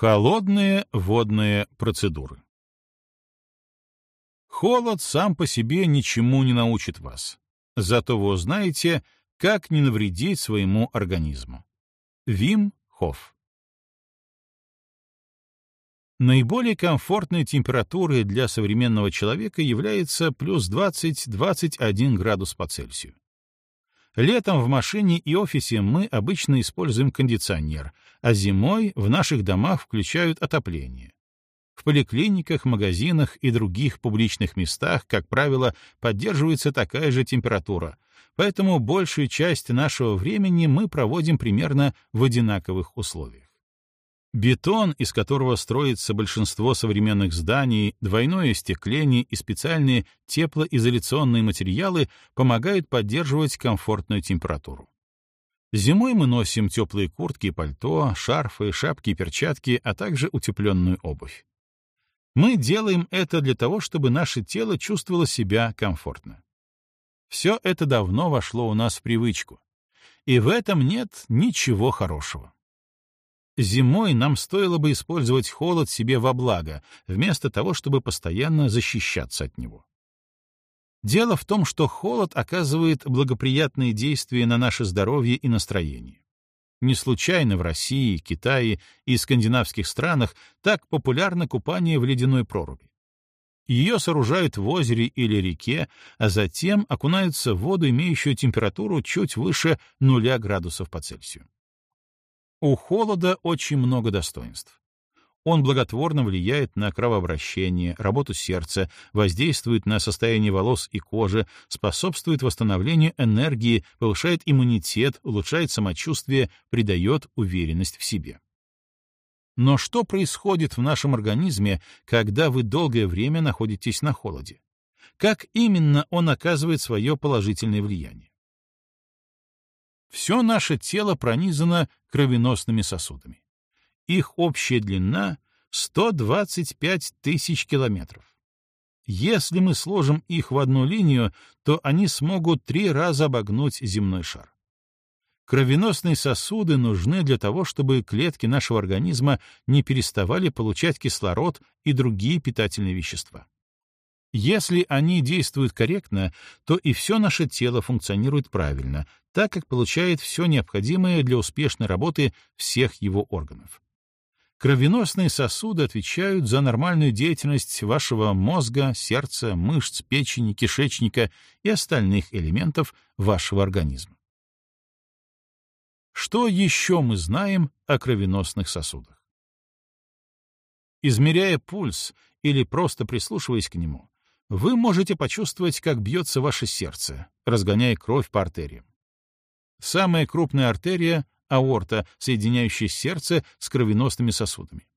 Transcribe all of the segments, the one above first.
Холодные водные процедуры. Холод сам по себе ничему не научит вас. Зато вы узнаете, как не навредить своему организму. Вим Хофф Наиболее комфортной температурой для современного человека является плюс 20-21 градус по Цельсию. Летом в машине и офисе мы обычно используем кондиционер, а зимой в наших домах включают отопление. В поликлиниках, магазинах и других публичных местах, как правило, поддерживается такая же температура, поэтому большую часть нашего времени мы проводим примерно в одинаковых условиях. Бетон, из которого строится большинство современных зданий, двойное остекление и специальные теплоизоляционные материалы помогают поддерживать комфортную температуру. Зимой мы носим теплые куртки, пальто, шарфы, шапки перчатки, а также утепленную обувь. Мы делаем это для того, чтобы наше тело чувствовало себя комфортно. Все это давно вошло у нас в привычку. И в этом нет ничего хорошего. Зимой нам стоило бы использовать холод себе во благо, вместо того, чтобы постоянно защищаться от него. Дело в том, что холод оказывает благоприятные действия на наше здоровье и настроение. Не случайно в России, Китае и скандинавских странах так популярно купание в ледяной проруби. Ее сооружают в озере или реке, а затем окунаются в воду, имеющую температуру чуть выше нуля градусов по Цельсию. У холода очень много достоинств. Он благотворно влияет на кровообращение, работу сердца, воздействует на состояние волос и кожи, способствует восстановлению энергии, повышает иммунитет, улучшает самочувствие, придает уверенность в себе. Но что происходит в нашем организме, когда вы долгое время находитесь на холоде? Как именно он оказывает свое положительное влияние? Все наше тело пронизано кровеносными сосудами. Их общая длина — 125 тысяч километров. Если мы сложим их в одну линию, то они смогут три раза обогнуть земной шар. Кровеносные сосуды нужны для того, чтобы клетки нашего организма не переставали получать кислород и другие питательные вещества. Если они действуют корректно, то и все наше тело функционирует правильно, так как получает все необходимое для успешной работы всех его органов. Кровеносные сосуды отвечают за нормальную деятельность вашего мозга, сердца, мышц, печени, кишечника и остальных элементов вашего организма. Что еще мы знаем о кровеносных сосудах? Измеряя пульс или просто прислушиваясь к нему, вы можете почувствовать, как бьется ваше сердце, разгоняя кровь по артериям. Самая крупная артерия — аорта, соединяющая сердце с кровеносными сосудами.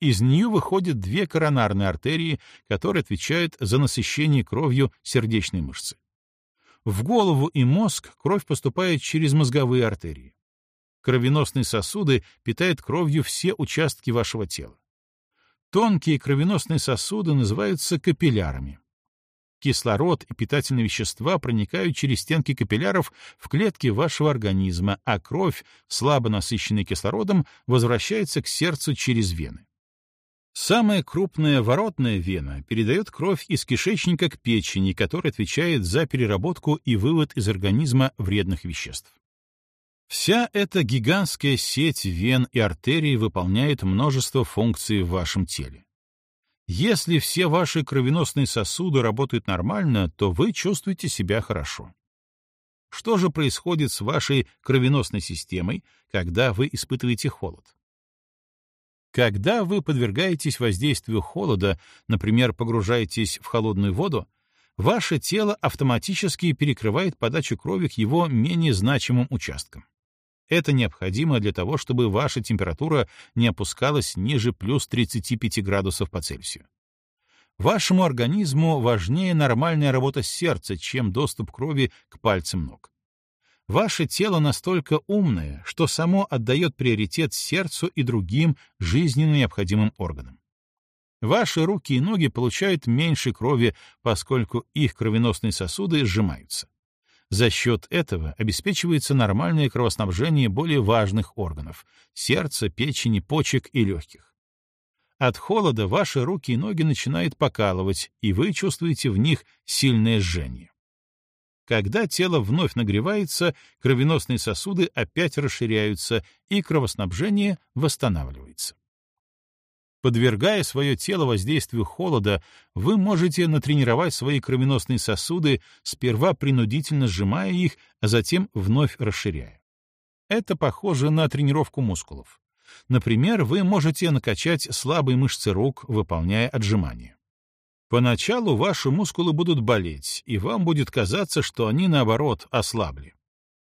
Из нее выходят две коронарные артерии, которые отвечают за насыщение кровью сердечной мышцы. В голову и мозг кровь поступает через мозговые артерии. Кровеносные сосуды питают кровью все участки вашего тела. Тонкие кровеносные сосуды называются капиллярами. Кислород и питательные вещества проникают через стенки капилляров в клетки вашего организма, а кровь, слабо насыщенная кислородом, возвращается к сердцу через вены. Самая крупная воротная вена передает кровь из кишечника к печени, которая отвечает за переработку и вывод из организма вредных веществ. Вся эта гигантская сеть вен и артерий выполняет множество функций в вашем теле. Если все ваши кровеносные сосуды работают нормально, то вы чувствуете себя хорошо. Что же происходит с вашей кровеносной системой, когда вы испытываете холод? Когда вы подвергаетесь воздействию холода, например, погружаетесь в холодную воду, ваше тело автоматически перекрывает подачу крови к его менее значимым участкам. Это необходимо для того, чтобы ваша температура не опускалась ниже плюс 35 градусов по Цельсию. Вашему организму важнее нормальная работа сердца, чем доступ крови к пальцам ног. Ваше тело настолько умное, что само отдает приоритет сердцу и другим жизненно необходимым органам. Ваши руки и ноги получают меньше крови, поскольку их кровеносные сосуды сжимаются. За счет этого обеспечивается нормальное кровоснабжение более важных органов — сердца, печени, почек и легких. От холода ваши руки и ноги начинают покалывать, и вы чувствуете в них сильное жжение. Когда тело вновь нагревается, кровеносные сосуды опять расширяются, и кровоснабжение восстанавливается. Подвергая свое тело воздействию холода, вы можете натренировать свои кровеносные сосуды, сперва принудительно сжимая их, а затем вновь расширяя. Это похоже на тренировку мускулов. Например, вы можете накачать слабые мышцы рук, выполняя отжимания. Поначалу ваши мускулы будут болеть, и вам будет казаться, что они, наоборот, ослабли.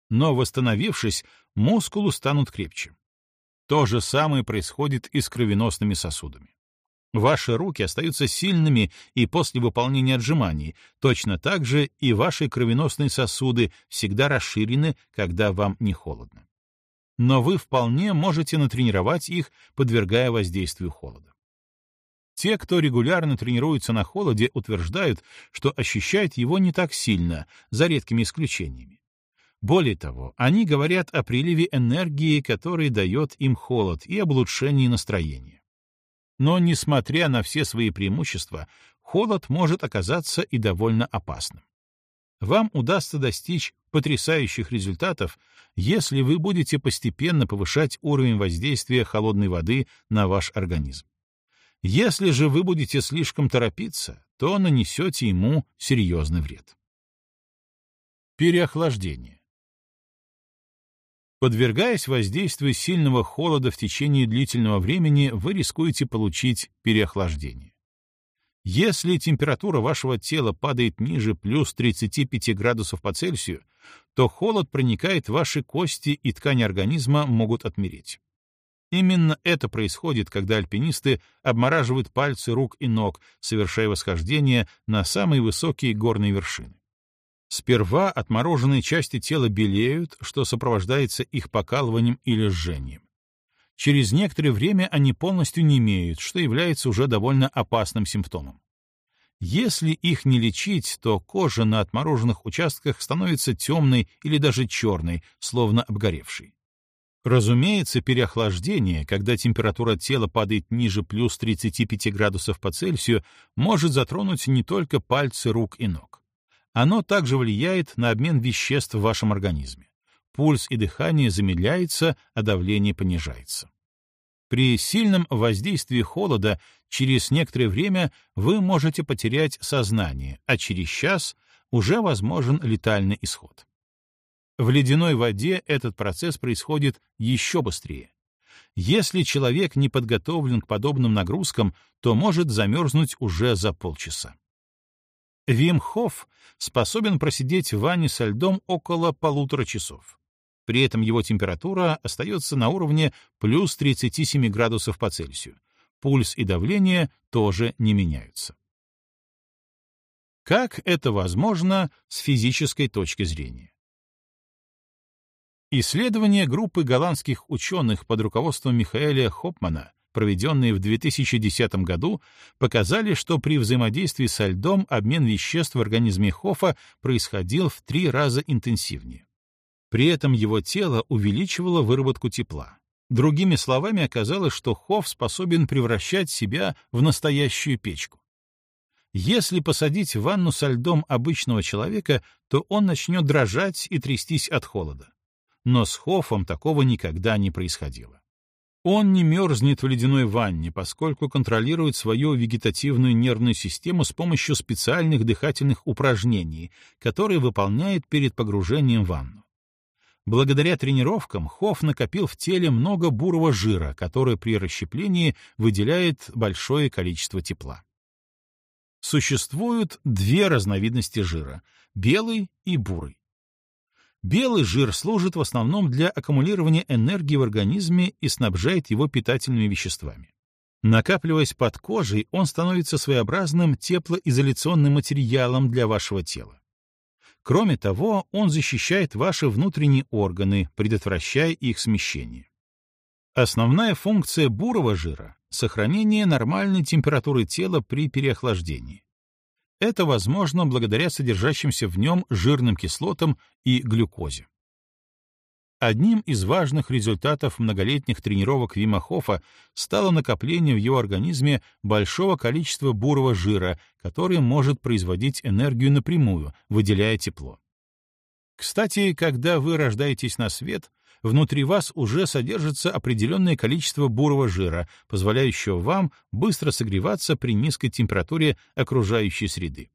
Но, восстановившись, мускулы станут крепче. То же самое происходит и с кровеносными сосудами. Ваши руки остаются сильными и после выполнения отжиманий, точно так же и ваши кровеносные сосуды всегда расширены, когда вам не холодно. Но вы вполне можете натренировать их, подвергая воздействию холода. Те, кто регулярно тренируется на холоде, утверждают, что ощущают его не так сильно, за редкими исключениями. Более того, они говорят о приливе энергии, который дает им холод, и об улучшении настроения. Но, несмотря на все свои преимущества, холод может оказаться и довольно опасным. Вам удастся достичь потрясающих результатов, если вы будете постепенно повышать уровень воздействия холодной воды на ваш организм. Если же вы будете слишком торопиться, то нанесете ему серьезный вред. Переохлаждение. Подвергаясь воздействию сильного холода в течение длительного времени, вы рискуете получить переохлаждение. Если температура вашего тела падает ниже плюс 35 градусов по Цельсию, то холод проникает в ваши кости и ткани организма могут отмереть. Именно это происходит, когда альпинисты обмораживают пальцы рук и ног, совершая восхождение на самые высокие горные вершины. Сперва отмороженные части тела белеют, что сопровождается их покалыванием или жжением. Через некоторое время они полностью не имеют, что является уже довольно опасным симптомом. Если их не лечить, то кожа на отмороженных участках становится темной или даже черной, словно обгоревшей. Разумеется, переохлаждение, когда температура тела падает ниже плюс 35 градусов по Цельсию, может затронуть не только пальцы рук и ног. Оно также влияет на обмен веществ в вашем организме. Пульс и дыхание замедляется, а давление понижается. При сильном воздействии холода через некоторое время вы можете потерять сознание, а через час уже возможен летальный исход. В ледяной воде этот процесс происходит еще быстрее. Если человек не подготовлен к подобным нагрузкам, то может замерзнуть уже за полчаса. Вим Хофф способен просидеть в ванне со льдом около полутора часов. При этом его температура остается на уровне плюс 37 градусов по Цельсию. Пульс и давление тоже не меняются. Как это возможно с физической точки зрения? Исследования группы голландских ученых под руководством Михаэля Хопмана проведенные в 2010 году, показали, что при взаимодействии со льдом обмен веществ в организме Хофа происходил в три раза интенсивнее. При этом его тело увеличивало выработку тепла. Другими словами, оказалось, что Хофф способен превращать себя в настоящую печку. Если посадить в ванну со льдом обычного человека, то он начнет дрожать и трястись от холода. Но с Хоффом такого никогда не происходило. Он не мерзнет в ледяной ванне, поскольку контролирует свою вегетативную нервную систему с помощью специальных дыхательных упражнений, которые выполняет перед погружением в ванну. Благодаря тренировкам Хофф накопил в теле много бурого жира, который при расщеплении выделяет большое количество тепла. Существуют две разновидности жира — белый и бурый. Белый жир служит в основном для аккумулирования энергии в организме и снабжает его питательными веществами. Накапливаясь под кожей, он становится своеобразным теплоизоляционным материалом для вашего тела. Кроме того, он защищает ваши внутренние органы, предотвращая их смещение. Основная функция бурого жира — сохранение нормальной температуры тела при переохлаждении. Это возможно благодаря содержащимся в нем жирным кислотам и глюкозе. Одним из важных результатов многолетних тренировок Вима Хофа стало накопление в его организме большого количества бурого жира, который может производить энергию напрямую, выделяя тепло. Кстати, когда вы рождаетесь на свет, внутри вас уже содержится определенное количество бурого жира, позволяющего вам быстро согреваться при низкой температуре окружающей среды.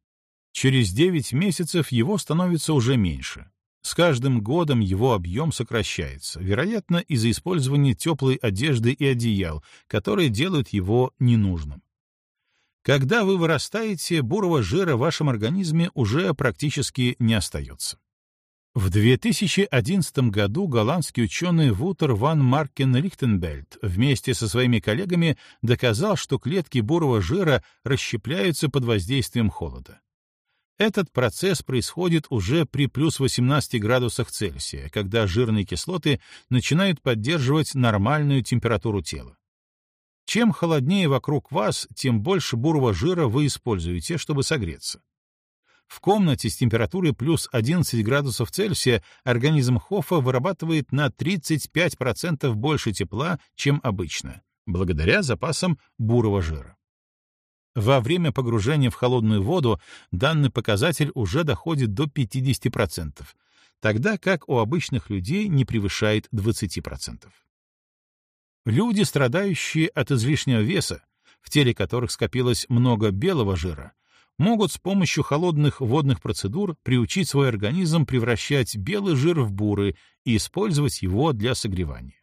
Через 9 месяцев его становится уже меньше. С каждым годом его объем сокращается, вероятно, из-за использования теплой одежды и одеял, которые делают его ненужным. Когда вы вырастаете, бурого жира в вашем организме уже практически не остается. В 2011 году голландский ученый Вутер ван Маркен Лихтенбельд вместе со своими коллегами доказал, что клетки бурого жира расщепляются под воздействием холода. Этот процесс происходит уже при плюс 18 градусах Цельсия, когда жирные кислоты начинают поддерживать нормальную температуру тела. Чем холоднее вокруг вас, тем больше бурого жира вы используете, чтобы согреться. В комнате с температурой плюс 11 градусов Цельсия организм Хоффа вырабатывает на 35% больше тепла, чем обычно, благодаря запасам бурого жира. Во время погружения в холодную воду данный показатель уже доходит до 50%, тогда как у обычных людей не превышает 20%. Люди, страдающие от излишнего веса, в теле которых скопилось много белого жира, могут с помощью холодных водных процедур приучить свой организм превращать белый жир в бурый и использовать его для согревания.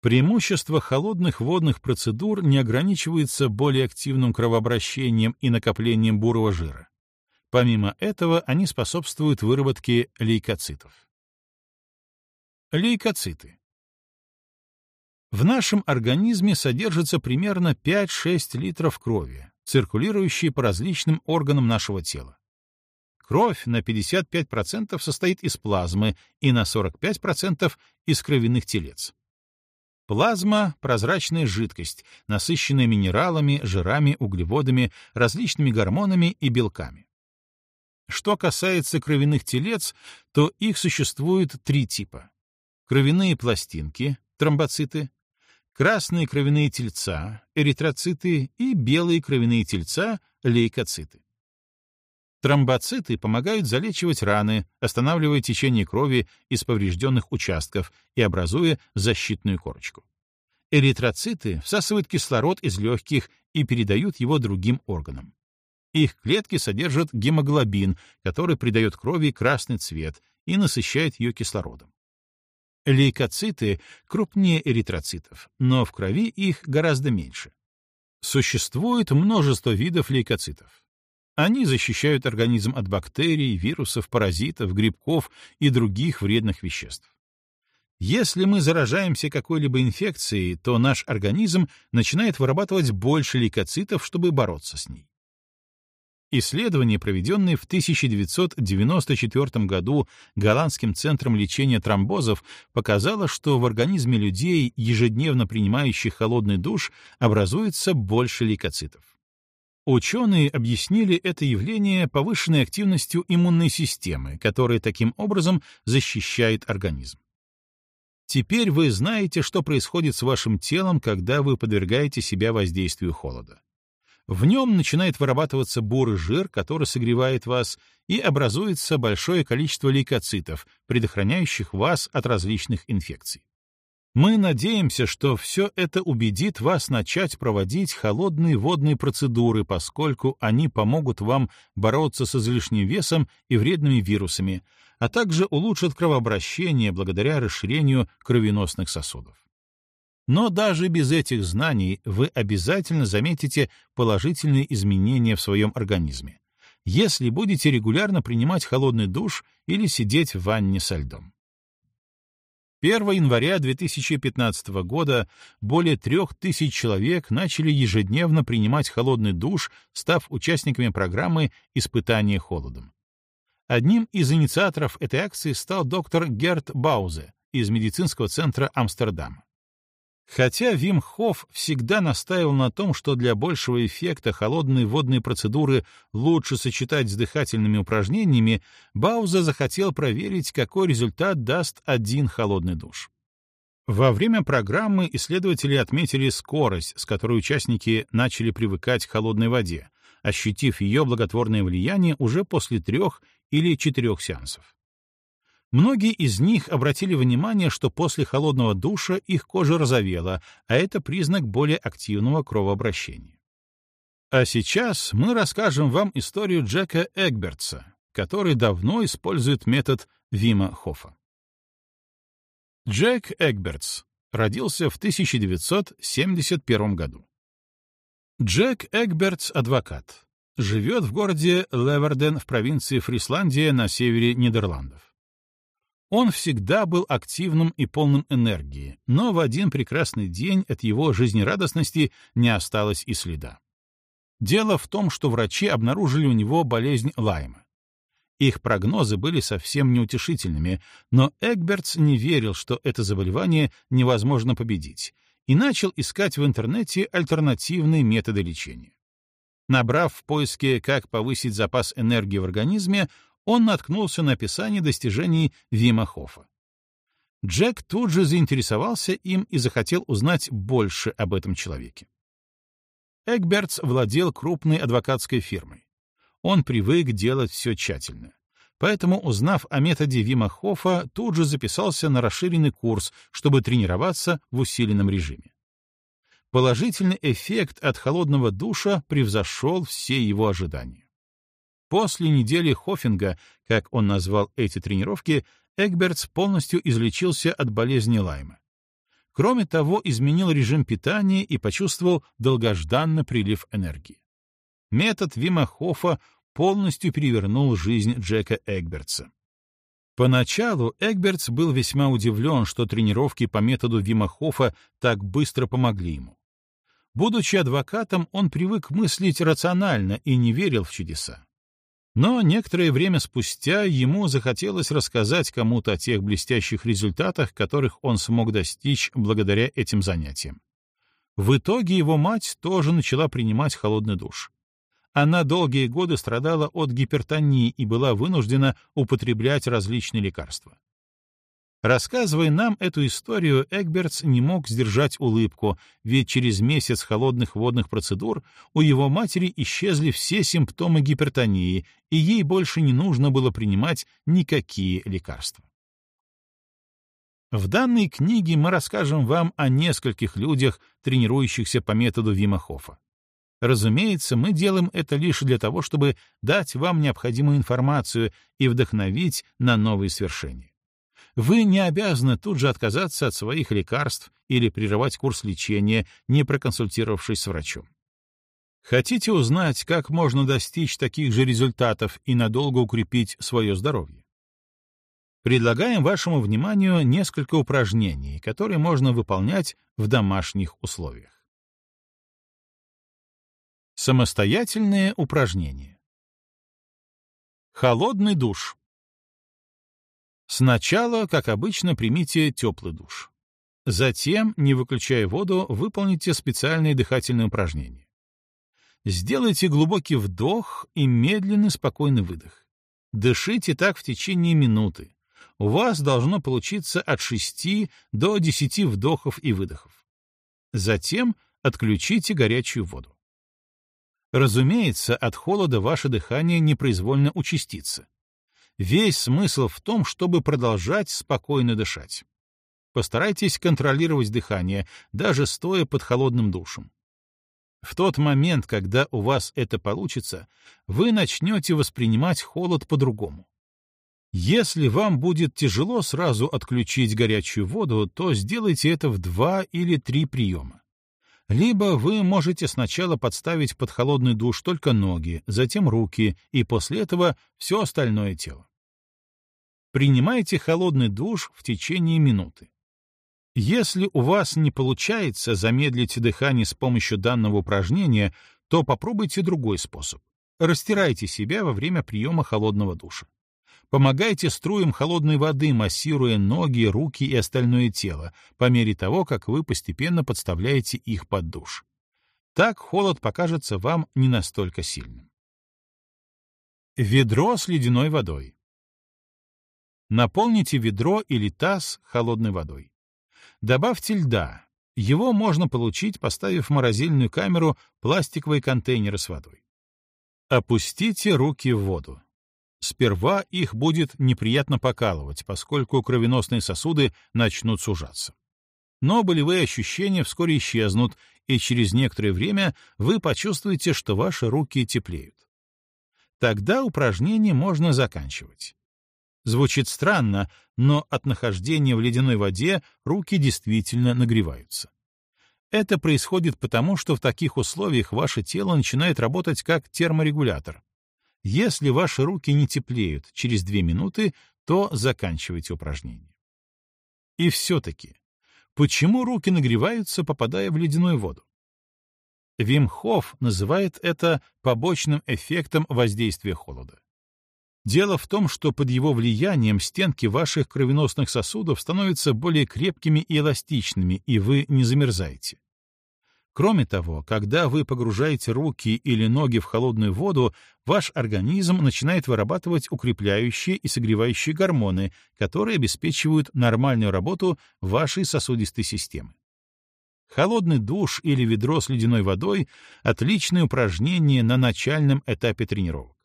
Преимущество холодных водных процедур не ограничивается более активным кровообращением и накоплением бурого жира. Помимо этого, они способствуют выработке лейкоцитов. Лейкоциты. В нашем организме содержится примерно 5-6 литров крови, циркулирующей по различным органам нашего тела. Кровь на 55% состоит из плазмы и на 45% из кровяных телец. Плазма — прозрачная жидкость, насыщенная минералами, жирами, углеводами, различными гормонами и белками. Что касается кровяных телец, то их существует три типа. Кровяные пластинки, тромбоциты, красные кровяные тельца, эритроциты и белые кровяные тельца, лейкоциты. Тромбоциты помогают залечивать раны, останавливая течение крови из поврежденных участков и образуя защитную корочку. Эритроциты всасывают кислород из легких и передают его другим органам. Их клетки содержат гемоглобин, который придает крови красный цвет и насыщает ее кислородом. Лейкоциты крупнее эритроцитов, но в крови их гораздо меньше. Существует множество видов лейкоцитов. Они защищают организм от бактерий, вирусов, паразитов, грибков и других вредных веществ. Если мы заражаемся какой-либо инфекцией, то наш организм начинает вырабатывать больше лейкоцитов, чтобы бороться с ней. Исследование, проведенное в 1994 году Голландским центром лечения тромбозов, показало, что в организме людей, ежедневно принимающих холодный душ, образуется больше лейкоцитов. Ученые объяснили это явление повышенной активностью иммунной системы, которая таким образом защищает организм. Теперь вы знаете, что происходит с вашим телом, когда вы подвергаете себя воздействию холода. В нем начинает вырабатываться бурый жир, который согревает вас, и образуется большое количество лейкоцитов, предохраняющих вас от различных инфекций. Мы надеемся, что все это убедит вас начать проводить холодные водные процедуры, поскольку они помогут вам бороться с излишним весом и вредными вирусами, а также улучшат кровообращение благодаря расширению кровеносных сосудов. Но даже без этих знаний вы обязательно заметите положительные изменения в своем организме, если будете регулярно принимать холодный душ или сидеть в ванне со льдом. 1 января 2015 года более трех тысяч человек начали ежедневно принимать холодный душ, став участниками программы «Испытание холодом». Одним из инициаторов этой акции стал доктор Герт Баузе из медицинского центра Амстердама. Хотя Вим Хофф всегда настаивал на том, что для большего эффекта холодные водные процедуры лучше сочетать с дыхательными упражнениями, Бауза захотел проверить, какой результат даст один холодный душ. Во время программы исследователи отметили скорость, с которой участники начали привыкать к холодной воде, ощутив ее благотворное влияние уже после трех или четырех сеансов. Многие из них обратили внимание, что после холодного душа их кожа розовела, а это признак более активного кровообращения. А сейчас мы расскажем вам историю Джека Эгбертса, который давно использует метод Вима Хоффа. Джек Эгбертс родился в 1971 году. Джек Эгбертс — адвокат. Живет в городе Леверден в провинции Фрисландия на севере Нидерландов. Он всегда был активным и полным энергии, но в один прекрасный день от его жизнерадостности не осталось и следа. Дело в том, что врачи обнаружили у него болезнь Лайма. Их прогнозы были совсем неутешительными, но Эгбертс не верил, что это заболевание невозможно победить, и начал искать в интернете альтернативные методы лечения. Набрав в поиске «Как повысить запас энергии в организме», он наткнулся на описание достижений Вима Хоффа. Джек тут же заинтересовался им и захотел узнать больше об этом человеке. Эгбертс владел крупной адвокатской фирмой. Он привык делать все тщательно. Поэтому, узнав о методе Вима Хоффа, тут же записался на расширенный курс, чтобы тренироваться в усиленном режиме. Положительный эффект от холодного душа превзошел все его ожидания. После недели хоффинга, как он назвал эти тренировки, Эгбертс полностью излечился от болезни Лайма. Кроме того, изменил режим питания и почувствовал долгожданный прилив энергии. Метод Вима Хоффа полностью перевернул жизнь Джека Эгбертса. Поначалу Эгбертс был весьма удивлен, что тренировки по методу Вима Хоффа так быстро помогли ему. Будучи адвокатом, он привык мыслить рационально и не верил в чудеса. Но некоторое время спустя ему захотелось рассказать кому-то о тех блестящих результатах, которых он смог достичь благодаря этим занятиям. В итоге его мать тоже начала принимать холодный душ. Она долгие годы страдала от гипертонии и была вынуждена употреблять различные лекарства. Рассказывая нам эту историю, Эгбертс не мог сдержать улыбку, ведь через месяц холодных водных процедур у его матери исчезли все симптомы гипертонии, и ей больше не нужно было принимать никакие лекарства. В данной книге мы расскажем вам о нескольких людях, тренирующихся по методу Вима Хоффа. Разумеется, мы делаем это лишь для того, чтобы дать вам необходимую информацию и вдохновить на новые свершения. Вы не обязаны тут же отказаться от своих лекарств или прерывать курс лечения, не проконсультировавшись с врачом. Хотите узнать, как можно достичь таких же результатов и надолго укрепить свое здоровье? Предлагаем вашему вниманию несколько упражнений, которые можно выполнять в домашних условиях. Самостоятельные упражнения. Холодный душ. Сначала, как обычно, примите теплый душ. Затем, не выключая воду, выполните специальные дыхательные упражнения. Сделайте глубокий вдох и медленный спокойный выдох. Дышите так в течение минуты. У вас должно получиться от 6 до 10 вдохов и выдохов. Затем отключите горячую воду. Разумеется, от холода ваше дыхание непроизвольно участится. Весь смысл в том, чтобы продолжать спокойно дышать. Постарайтесь контролировать дыхание, даже стоя под холодным душем. В тот момент, когда у вас это получится, вы начнете воспринимать холод по-другому. Если вам будет тяжело сразу отключить горячую воду, то сделайте это в два или три приема. Либо вы можете сначала подставить под холодный душ только ноги, затем руки и после этого все остальное тело. Принимайте холодный душ в течение минуты. Если у вас не получается замедлить дыхание с помощью данного упражнения, то попробуйте другой способ. Растирайте себя во время приема холодного душа. Помогайте струям холодной воды, массируя ноги, руки и остальное тело, по мере того, как вы постепенно подставляете их под душ. Так холод покажется вам не настолько сильным. Ведро с ледяной водой. Наполните ведро или таз холодной водой. Добавьте льда. Его можно получить, поставив в морозильную камеру пластиковые контейнеры с водой. Опустите руки в воду. Сперва их будет неприятно покалывать, поскольку кровеносные сосуды начнут сужаться. Но болевые ощущения вскоре исчезнут, и через некоторое время вы почувствуете, что ваши руки теплеют. Тогда упражнение можно заканчивать. Звучит странно, но от нахождения в ледяной воде руки действительно нагреваются. Это происходит потому, что в таких условиях ваше тело начинает работать как терморегулятор, если ваши руки не теплеют через две минуты, то заканчивайте упражнение. И все-таки, почему руки нагреваются, попадая в ледяную воду? Вим Хофф называет это побочным эффектом воздействия холода. Дело в том, что под его влиянием стенки ваших кровеносных сосудов становятся более крепкими и эластичными, и вы не замерзаете. Кроме того, когда вы погружаете руки или ноги в холодную воду, ваш организм начинает вырабатывать укрепляющие и согревающие гормоны, которые обеспечивают нормальную работу вашей сосудистой системы. Холодный душ или ведро с ледяной водой — отличное упражнение на начальном этапе тренировок.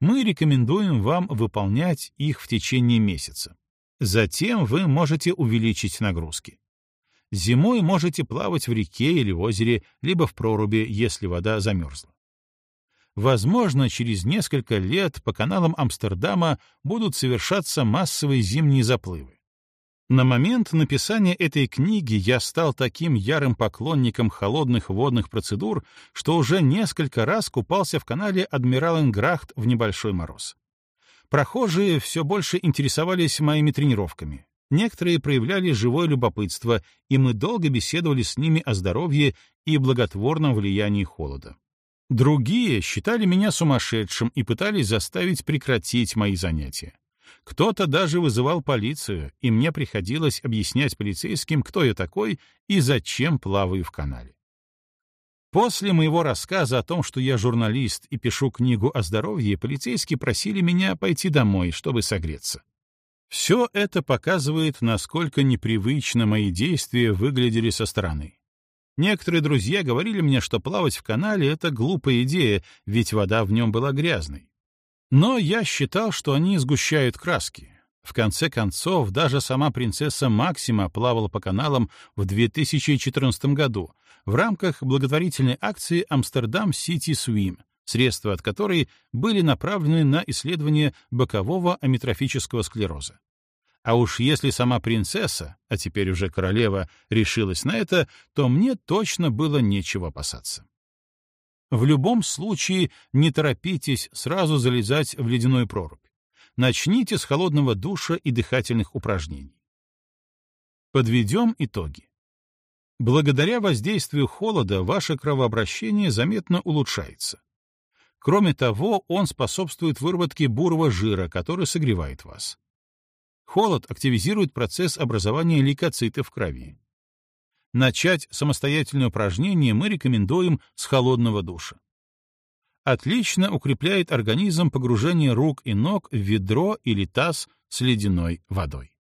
Мы рекомендуем вам выполнять их в течение месяца. Затем вы можете увеличить нагрузки. Зимой можете плавать в реке или озере, либо в проруби, если вода замерзла. Возможно, через несколько лет по каналам Амстердама будут совершаться массовые зимние заплывы. На момент написания этой книги я стал таким ярым поклонником холодных водных процедур, что уже несколько раз купался в канале Адмираленграхт в небольшой мороз. Прохожие все больше интересовались моими тренировками. Некоторые проявляли живое любопытство, и мы долго беседовали с ними о здоровье и благотворном влиянии холода. Другие считали меня сумасшедшим и пытались заставить прекратить мои занятия. Кто-то даже вызывал полицию, и мне приходилось объяснять полицейским, кто я такой и зачем плаваю в канале. После моего рассказа о том, что я журналист и пишу книгу о здоровье, полицейские просили меня пойти домой, чтобы согреться. Все это показывает, насколько непривычно мои действия выглядели со стороны. Некоторые друзья говорили мне, что плавать в канале — это глупая идея, ведь вода в нем была грязной. Но я считал, что они сгущают краски. В конце концов, даже сама принцесса Максима плавала по каналам в 2014 году в рамках благотворительной акции «Амстердам Сити Свим», средства от которой были направлены на исследование бокового амитрофического склероза. А уж если сама принцесса, а теперь уже королева, решилась на это, то мне точно было нечего опасаться. В любом случае не торопитесь сразу залезать в ледяную прорубь. Начните с холодного душа и дыхательных упражнений. Подведем итоги. Благодаря воздействию холода ваше кровообращение заметно улучшается. Кроме того, он способствует выработке бурого жира, который согревает вас. Холод активизирует процесс образования лейкоцитов в крови. Начать самостоятельное упражнение мы рекомендуем с холодного душа. Отлично укрепляет организм погружение рук и ног в ведро или таз с ледяной водой.